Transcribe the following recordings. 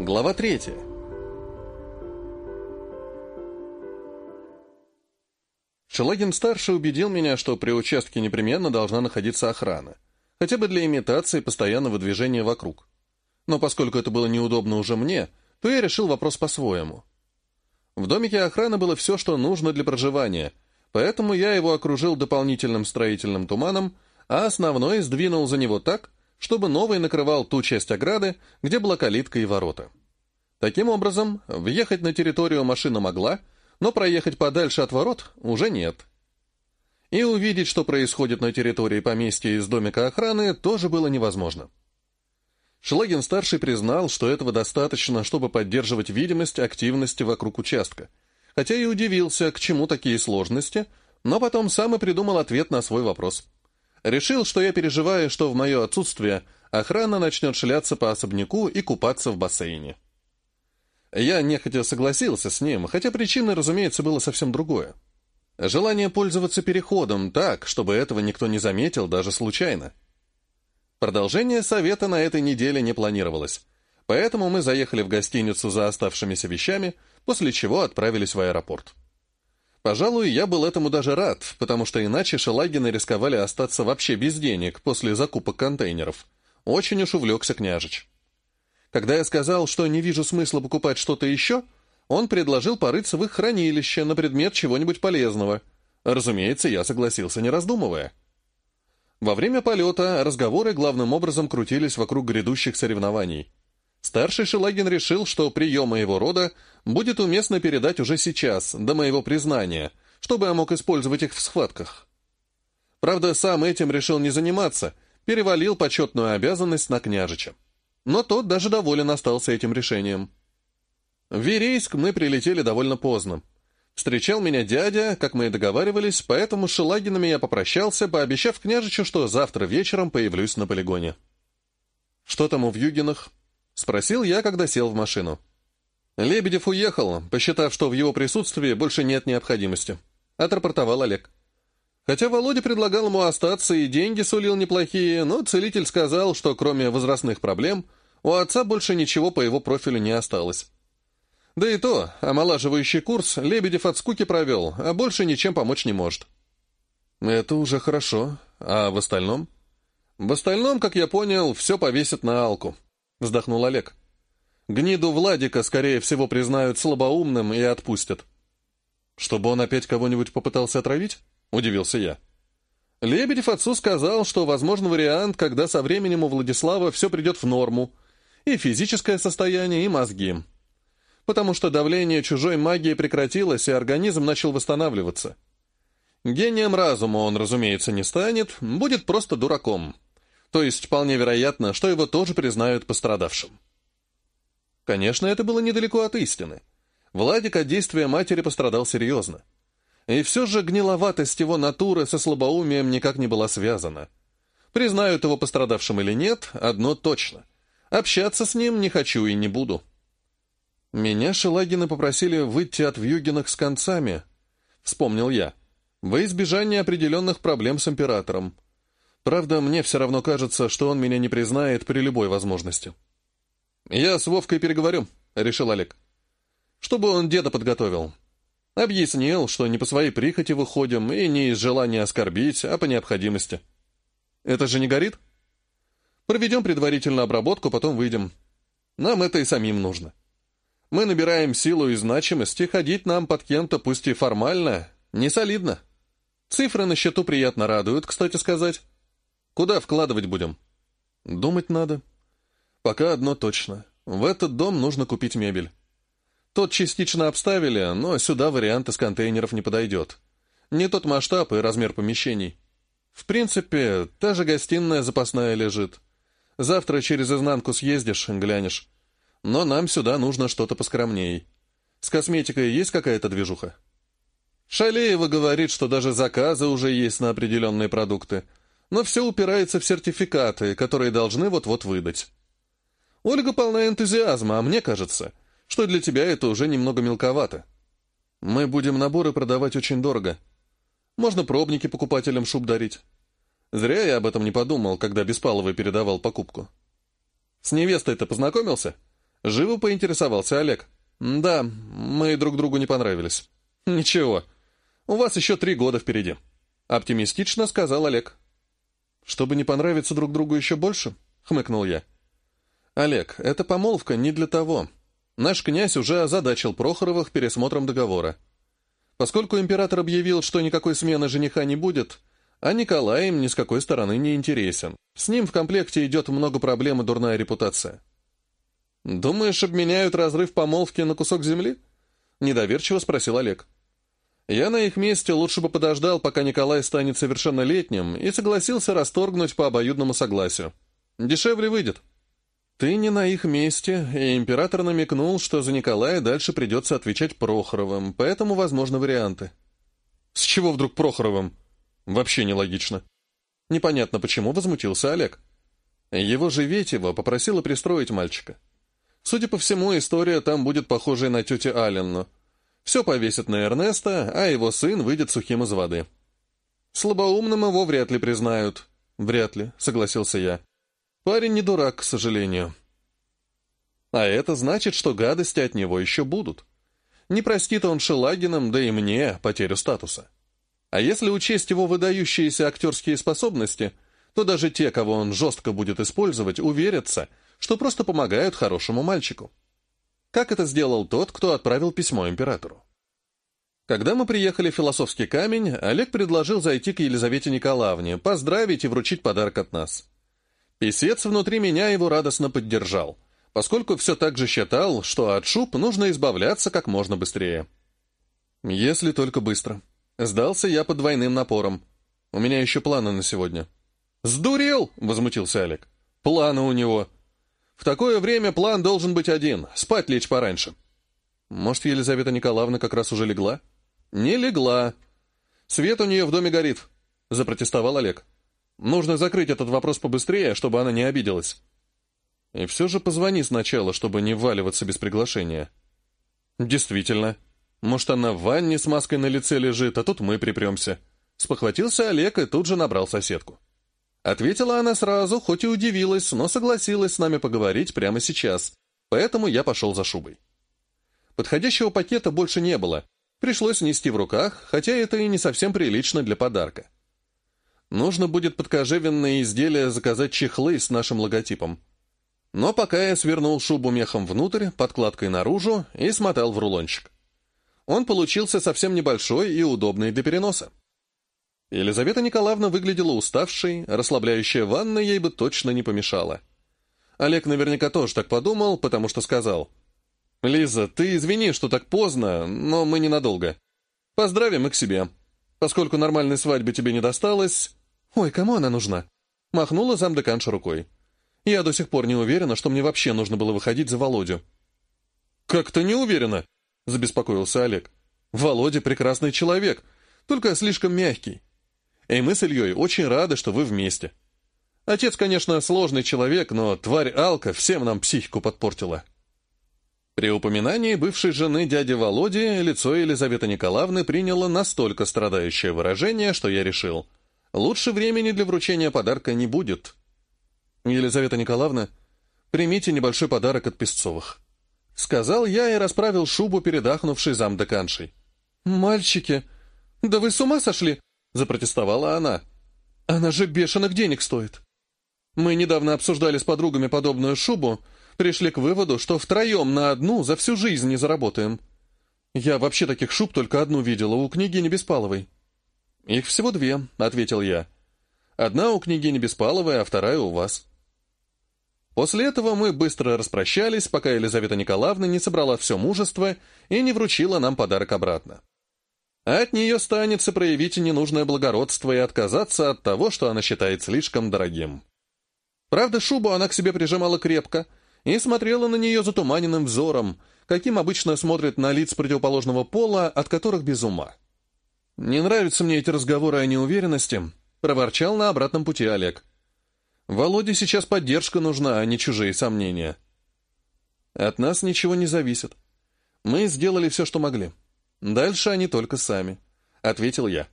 Глава третья. Шелагин-старший убедил меня, что при участке непременно должна находиться охрана, хотя бы для имитации постоянного движения вокруг. Но поскольку это было неудобно уже мне, то я решил вопрос по-своему. В домике охраны было все, что нужно для проживания, поэтому я его окружил дополнительным строительным туманом, а основной сдвинул за него так, чтобы новый накрывал ту часть ограды, где была калитка и ворота. Таким образом, въехать на территорию машина могла, но проехать подальше от ворот уже нет. И увидеть, что происходит на территории поместья из домика охраны, тоже было невозможно. Шлагин-старший признал, что этого достаточно, чтобы поддерживать видимость активности вокруг участка, хотя и удивился, к чему такие сложности, но потом сам и придумал ответ на свой вопрос – Решил, что я переживаю, что в мое отсутствие охрана начнет шляться по особняку и купаться в бассейне. Я нехотя согласился с ним, хотя причиной, разумеется, было совсем другое. Желание пользоваться переходом так, чтобы этого никто не заметил, даже случайно. Продолжение совета на этой неделе не планировалось, поэтому мы заехали в гостиницу за оставшимися вещами, после чего отправились в аэропорт. Пожалуй, я был этому даже рад, потому что иначе шелагины рисковали остаться вообще без денег после закупок контейнеров. Очень уж увлекся княжич. Когда я сказал, что не вижу смысла покупать что-то еще, он предложил порыться в их хранилище на предмет чего-нибудь полезного. Разумеется, я согласился, не раздумывая. Во время полета разговоры главным образом крутились вокруг грядущих соревнований. Старший Шелагин решил, что приемы его рода будет уместно передать уже сейчас, до моего признания, чтобы я мог использовать их в схватках. Правда, сам этим решил не заниматься, перевалил почетную обязанность на княжича. Но тот даже доволен остался этим решением. В Верейск мы прилетели довольно поздно. Встречал меня дядя, как мы и договаривались, поэтому с Шелагинами я попрощался, пообещав княжичу, что завтра вечером появлюсь на полигоне. «Что там у Вьюгинах?» — спросил я, когда сел в машину. Лебедев уехал, посчитав, что в его присутствии больше нет необходимости. Отрапортовал Олег. Хотя Володя предлагал ему остаться и деньги сулил неплохие, но целитель сказал, что кроме возрастных проблем, у отца больше ничего по его профилю не осталось. Да и то, омолаживающий курс Лебедев от скуки провел, а больше ничем помочь не может. Это уже хорошо. А в остальном? В остальном, как я понял, все повесят на Алку. Вздохнул Олег. Гниду Владика, скорее всего, признают слабоумным и отпустят. Чтобы он опять кого-нибудь попытался отравить? Удивился я. Лебедев отцу сказал, что возможен вариант, когда со временем у Владислава все придет в норму. И физическое состояние, и мозги. Потому что давление чужой магии прекратилось, и организм начал восстанавливаться. Гением разума он, разумеется, не станет, будет просто дураком. То есть вполне вероятно, что его тоже признают пострадавшим. Конечно, это было недалеко от истины. Владик от действия матери пострадал серьезно. И все же гниловатость его натуры со слабоумием никак не была связана. Признают его пострадавшим или нет, одно точно. Общаться с ним не хочу и не буду. Меня Шелагины попросили выйти от Вьюгиных с концами, вспомнил я, во избежание определенных проблем с императором. Правда, мне все равно кажется, что он меня не признает при любой возможности. «Я с Вовкой переговорю», — решил Олег. «Чтобы он деда подготовил. Объяснил, что не по своей прихоти выходим и не из желания оскорбить, а по необходимости. Это же не горит? Проведем предварительную обработку, потом выйдем. Нам это и самим нужно. Мы набираем силу и значимость, и ходить нам под кем-то, пусть и формально, не солидно. Цифры на счету приятно радуют, кстати сказать. Куда вкладывать будем? Думать надо. Пока одно точно. В этот дом нужно купить мебель. Тот частично обставили, но сюда вариант из контейнеров не подойдет. Не тот масштаб и размер помещений. В принципе, та же гостиная запасная лежит. Завтра через изнанку съездишь, глянешь. Но нам сюда нужно что-то поскромней. С косметикой есть какая-то движуха? Шалеева говорит, что даже заказы уже есть на определенные продукты. Но все упирается в сертификаты, которые должны вот-вот выдать. Ольга полна энтузиазма, а мне кажется, что для тебя это уже немного мелковато. Мы будем наборы продавать очень дорого. Можно пробники покупателям шуб дарить. Зря я об этом не подумал, когда Беспаловый передавал покупку. С невестой ты познакомился? Живо поинтересовался Олег. «Да, мы друг другу не понравились». «Ничего, у вас еще три года впереди», — оптимистично сказал Олег. «Чтобы не понравиться друг другу еще больше?» — хмыкнул я. «Олег, эта помолвка не для того. Наш князь уже озадачил Прохоровых пересмотром договора. Поскольку император объявил, что никакой смены жениха не будет, а Николай им ни с какой стороны не интересен. С ним в комплекте идет много проблем и дурная репутация. «Думаешь, обменяют разрыв помолвки на кусок земли?» — недоверчиво спросил Олег. «Я на их месте лучше бы подождал, пока Николай станет совершеннолетним, и согласился расторгнуть по обоюдному согласию. Дешевле выйдет». «Ты не на их месте, и император намекнул, что за Николая дальше придется отвечать Прохоровым, поэтому возможны варианты». «С чего вдруг Прохоровым?» «Вообще нелогично». Непонятно, почему возмутился Олег. Его же Ветева попросила пристроить мальчика. Судя по всему, история там будет похожей на тетю Алленну. Все повесят на Эрнеста, а его сын выйдет сухим из воды. Слабоумным его вряд ли признают. Вряд ли, согласился я. Парень не дурак, к сожалению. А это значит, что гадости от него еще будут. Не простит он Шелагиным, да и мне, потерю статуса. А если учесть его выдающиеся актерские способности, то даже те, кого он жестко будет использовать, уверятся — что просто помогают хорошему мальчику. Как это сделал тот, кто отправил письмо императору. Когда мы приехали в Философский камень, Олег предложил зайти к Елизавете Николаевне, поздравить и вручить подарок от нас. Песец внутри меня его радостно поддержал, поскольку все так же считал, что от шуб нужно избавляться как можно быстрее. Если только быстро. Сдался я под двойным напором. У меня еще планы на сегодня. «Сдурел!» — возмутился Олег. «Планы у него. В такое время план должен быть один — спать лечь пораньше. Может, Елизавета Николаевна как раз уже легла? Не легла. Свет у нее в доме горит, — запротестовал Олег. Нужно закрыть этот вопрос побыстрее, чтобы она не обиделась. И все же позвони сначала, чтобы не вваливаться без приглашения. Действительно. Может, она в ванне с маской на лице лежит, а тут мы припремся. Спохватился Олег и тут же набрал соседку. Ответила она сразу, хоть и удивилась, но согласилась с нами поговорить прямо сейчас, поэтому я пошел за шубой. Подходящего пакета больше не было, пришлось нести в руках, хотя это и не совсем прилично для подарка. Нужно будет под кожевенные изделия заказать чехлы с нашим логотипом. Но пока я свернул шубу мехом внутрь, подкладкой наружу и смотал в рулончик. Он получился совсем небольшой и удобный для переноса. Елизавета Николаевна выглядела уставшей, расслабляющая ванна ей бы точно не помешала. Олег наверняка тоже так подумал, потому что сказал. «Лиза, ты извини, что так поздно, но мы ненадолго. Поздравим и к себе. Поскольку нормальной свадьбы тебе не досталось...» «Ой, кому она нужна?» Махнула замдеканша рукой. «Я до сих пор не уверена, что мне вообще нужно было выходить за Володю». «Как то не уверена?» — забеспокоился Олег. «Володя прекрасный человек, только слишком мягкий. И мы с Ильей очень рады, что вы вместе. Отец, конечно, сложный человек, но тварь Алка всем нам психику подпортила». При упоминании бывшей жены дяди Володи лицо Елизаветы Николаевны приняло настолько страдающее выражение, что я решил, лучше времени для вручения подарка не будет. «Елизавета Николаевна, примите небольшой подарок от Песцовых», — сказал я и расправил шубу, передохнувшей замдеканшей. «Мальчики, да вы с ума сошли?» — запротестовала она. «Она же бешеных денег стоит. Мы недавно обсуждали с подругами подобную шубу, пришли к выводу, что втроем на одну за всю жизнь не заработаем. Я вообще таких шуб только одну видела, у княгини Беспаловой». «Их всего две», — ответил я. «Одна у княгини Беспаловой, а вторая у вас». После этого мы быстро распрощались, пока Елизавета Николаевна не собрала все мужество и не вручила нам подарок обратно. От нее станется проявить ненужное благородство и отказаться от того, что она считает слишком дорогим. Правда, шубу она к себе прижимала крепко и смотрела на нее затуманенным взором, каким обычно смотрят на лиц противоположного пола, от которых без ума. «Не нравятся мне эти разговоры о неуверенности», — проворчал на обратном пути Олег. «Володе сейчас поддержка нужна, а не чужие сомнения». «От нас ничего не зависит. Мы сделали все, что могли». Дальше они только сами», — ответил я.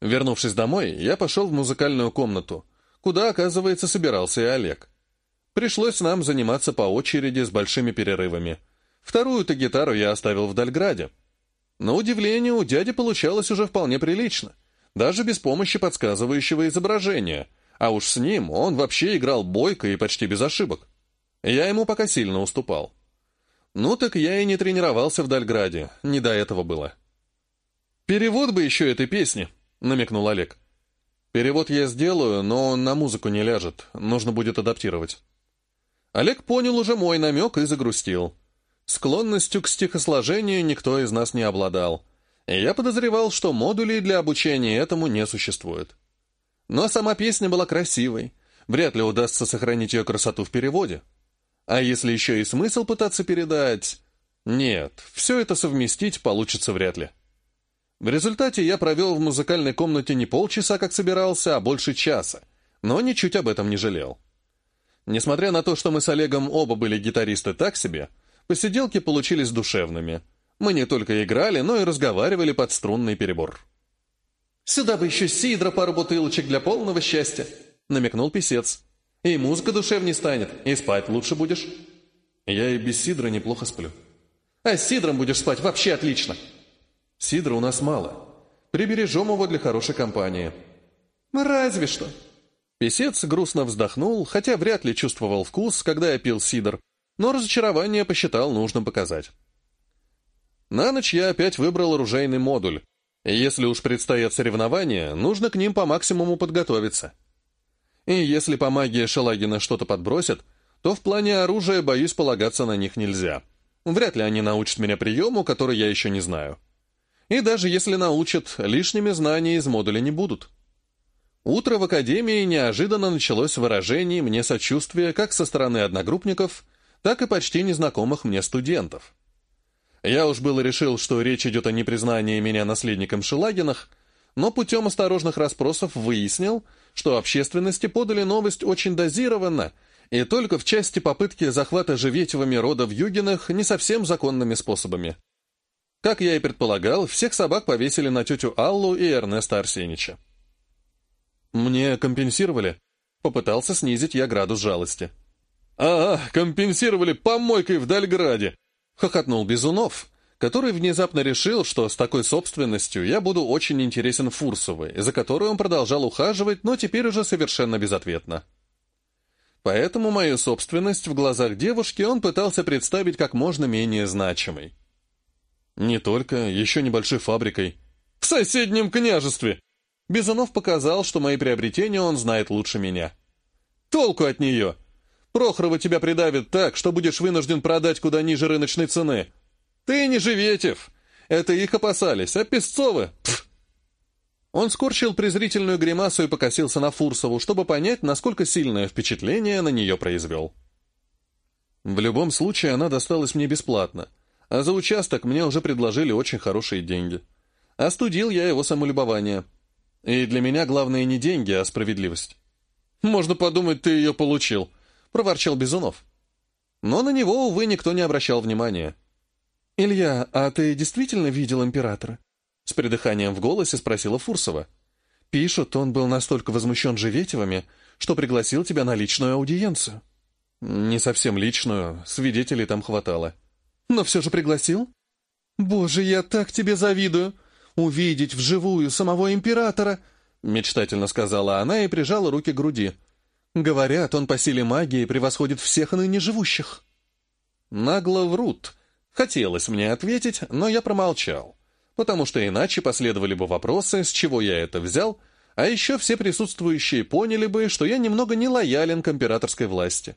Вернувшись домой, я пошел в музыкальную комнату, куда, оказывается, собирался и Олег. Пришлось нам заниматься по очереди с большими перерывами. Вторую-то гитару я оставил в Дальграде. На удивление, у дяди получалось уже вполне прилично, даже без помощи подсказывающего изображения, а уж с ним он вообще играл бойко и почти без ошибок. Я ему пока сильно уступал. Ну так я и не тренировался в Дальграде, не до этого было. «Перевод бы еще этой песни», — намекнул Олег. «Перевод я сделаю, но он на музыку не ляжет, нужно будет адаптировать». Олег понял уже мой намек и загрустил. Склонностью к стихосложению никто из нас не обладал, я подозревал, что модулей для обучения этому не существует. Но сама песня была красивой, вряд ли удастся сохранить ее красоту в переводе. А если еще и смысл пытаться передать... Нет, все это совместить получится вряд ли. В результате я провел в музыкальной комнате не полчаса, как собирался, а больше часа, но ничуть об этом не жалел. Несмотря на то, что мы с Олегом оба были гитаристы так себе, посиделки получились душевными. Мы не только играли, но и разговаривали под струнный перебор. «Сюда бы еще сидра пару бутылочек для полного счастья», — намекнул писец. «И музыка душевней станет, и спать лучше будешь». «Я и без сидра неплохо сплю». «А с сидром будешь спать вообще отлично». «Сидра у нас мало. Прибережем его для хорошей компании». «Разве что», Песец грустно вздохнул, хотя вряд ли чувствовал вкус, когда я пил сидр, но разочарование посчитал нужным показать. На ночь я опять выбрал оружейный модуль, если уж предстоят соревнования, нужно к ним по максимуму подготовиться. И если по магии Шелагина что-то подбросят, то в плане оружия, боюсь, полагаться на них нельзя. Вряд ли они научат меня приему, который я еще не знаю. И даже если научат, лишними знания из модуля не будут. Утро в академии неожиданно началось с мне сочувствия как со стороны одногруппников, так и почти незнакомых мне студентов. Я уж было решил, что речь идет о непризнании меня наследником Шелагинах, но путем осторожных расспросов выяснил, что общественности подали новость очень дозированно и только в части попытки захвата Живетевыми рода в Югинах не совсем законными способами. Как я и предполагал, всех собак повесили на тетю Аллу и Эрнеста Арсенича. «Мне компенсировали?» Попытался снизить я градус жалости. «А, компенсировали помойкой в Дальграде!» — хохотнул Безунов, который внезапно решил, что с такой собственностью я буду очень интересен Фурсовой, за которой он продолжал ухаживать, но теперь уже совершенно безответно. Поэтому мою собственность в глазах девушки он пытался представить как можно менее значимой. Не только, еще небольшой фабрикой. «В соседнем княжестве!» Бизунов показал, что мои приобретения он знает лучше меня. «Толку от нее! Прохорова тебя придавит так, что будешь вынужден продать куда ниже рыночной цены. Ты не Живетев! Это их опасались, а Песцовы...» Пф. Он скорчил презрительную гримасу и покосился на Фурсову, чтобы понять, насколько сильное впечатление на нее произвел. В любом случае, она досталась мне бесплатно, а за участок мне уже предложили очень хорошие деньги. Остудил я его самолюбование — и для меня главное не деньги, а справедливость. «Можно подумать, ты ее получил», — проворчал Безунов. Но на него, увы, никто не обращал внимания. «Илья, а ты действительно видел императора?» С придыханием в голосе спросила Фурсова. «Пишут, он был настолько возмущен Живетевыми, что пригласил тебя на личную аудиенцию». «Не совсем личную, свидетелей там хватало». «Но все же пригласил?» «Боже, я так тебе завидую!» увидеть вживую самого императора!» — мечтательно сказала она и прижала руки к груди. «Говорят, он по силе магии превосходит всех ныне живущих». Нагло врут. Хотелось мне ответить, но я промолчал, потому что иначе последовали бы вопросы, с чего я это взял, а еще все присутствующие поняли бы, что я немного не лоялен к императорской власти.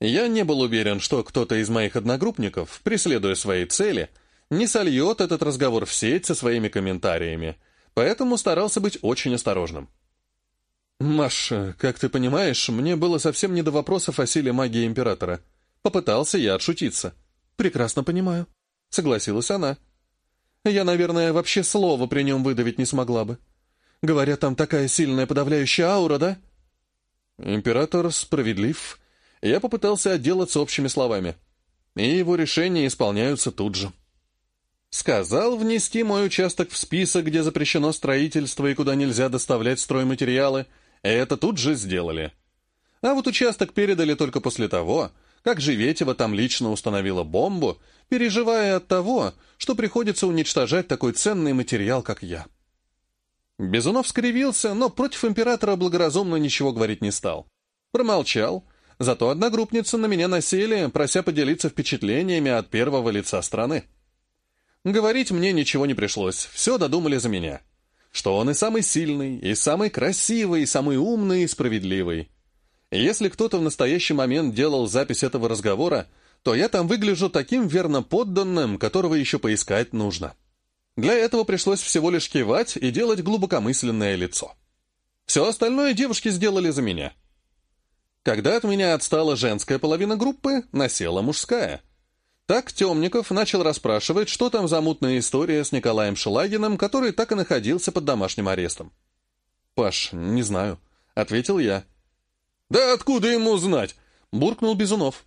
Я не был уверен, что кто-то из моих одногруппников, преследуя свои цели, — не сольет этот разговор в сеть со своими комментариями, поэтому старался быть очень осторожным. «Маша, как ты понимаешь, мне было совсем не до вопросов о силе магии Императора. Попытался я отшутиться». «Прекрасно понимаю», — согласилась она. «Я, наверное, вообще слова при нем выдавить не смогла бы. Говорят, там такая сильная подавляющая аура, да?» «Император справедлив». Я попытался отделаться общими словами. И его решения исполняются тут же. Сказал внести мой участок в список, где запрещено строительство и куда нельзя доставлять стройматериалы. Это тут же сделали. А вот участок передали только после того, как Живетева там лично установила бомбу, переживая от того, что приходится уничтожать такой ценный материал, как я. Безунов скривился, но против императора благоразумно ничего говорить не стал. Промолчал, зато одногруппницы на меня насели, прося поделиться впечатлениями от первого лица страны. Говорить мне ничего не пришлось, все додумали за меня. Что он и самый сильный, и самый красивый, и самый умный, и справедливый. Если кто-то в настоящий момент делал запись этого разговора, то я там выгляжу таким верно подданным, которого еще поискать нужно. Для этого пришлось всего лишь кивать и делать глубокомысленное лицо. Все остальное девушки сделали за меня. Когда от меня отстала женская половина группы, насела мужская. Так Темников начал расспрашивать, что там за мутная история с Николаем Шелагиным, который так и находился под домашним арестом. «Паш, не знаю», — ответил я. «Да откуда ему знать?» — буркнул Безунов.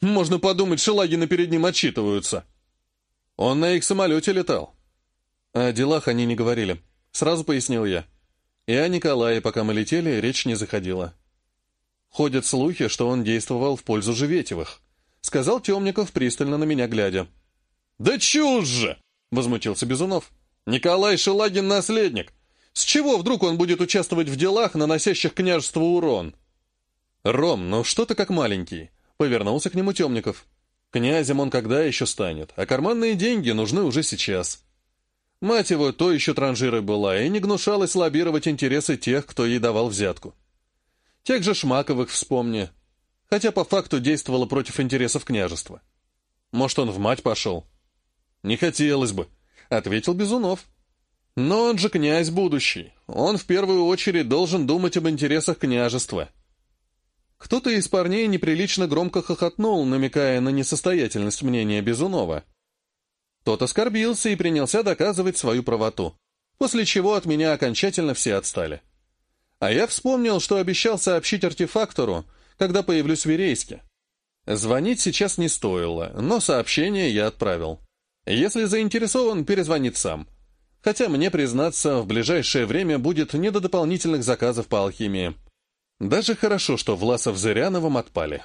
«Можно подумать, Шелагины перед ним отчитываются». Он на их самолете летал. О делах они не говорили. Сразу пояснил я. И о Николае, пока мы летели, речь не заходила. Ходят слухи, что он действовал в пользу Живетевых. Сказал Темников, пристально на меня глядя. «Да чушь же!» — возмутился Безунов. «Николай Шелагин — наследник. С чего вдруг он будет участвовать в делах, наносящих княжеству урон?» «Ром, ну что ты как маленький?» — повернулся к нему Темников. «Князем он когда еще станет, а карманные деньги нужны уже сейчас». Мать его то еще транжирой была и не гнушалась лоббировать интересы тех, кто ей давал взятку. Тех же Шмаковых вспомни. Хотя по факту действовала против интересов княжества. Может, он в мать пошел? «Не хотелось бы», — ответил Безунов. «Но он же князь будущий. Он в первую очередь должен думать об интересах княжества». Кто-то из парней неприлично громко хохотнул, намекая на несостоятельность мнения Безунова. Тот оскорбился и принялся доказывать свою правоту, после чего от меня окончательно все отстали. А я вспомнил, что обещал сообщить артефактору, когда появлюсь в Верейске. Звонить сейчас не стоило, но сообщение я отправил. Если заинтересован, перезвонит сам. Хотя мне, признаться, в ближайшее время будет не до дополнительных заказов по алхимии. Даже хорошо, что Власов с Зыряновым отпали.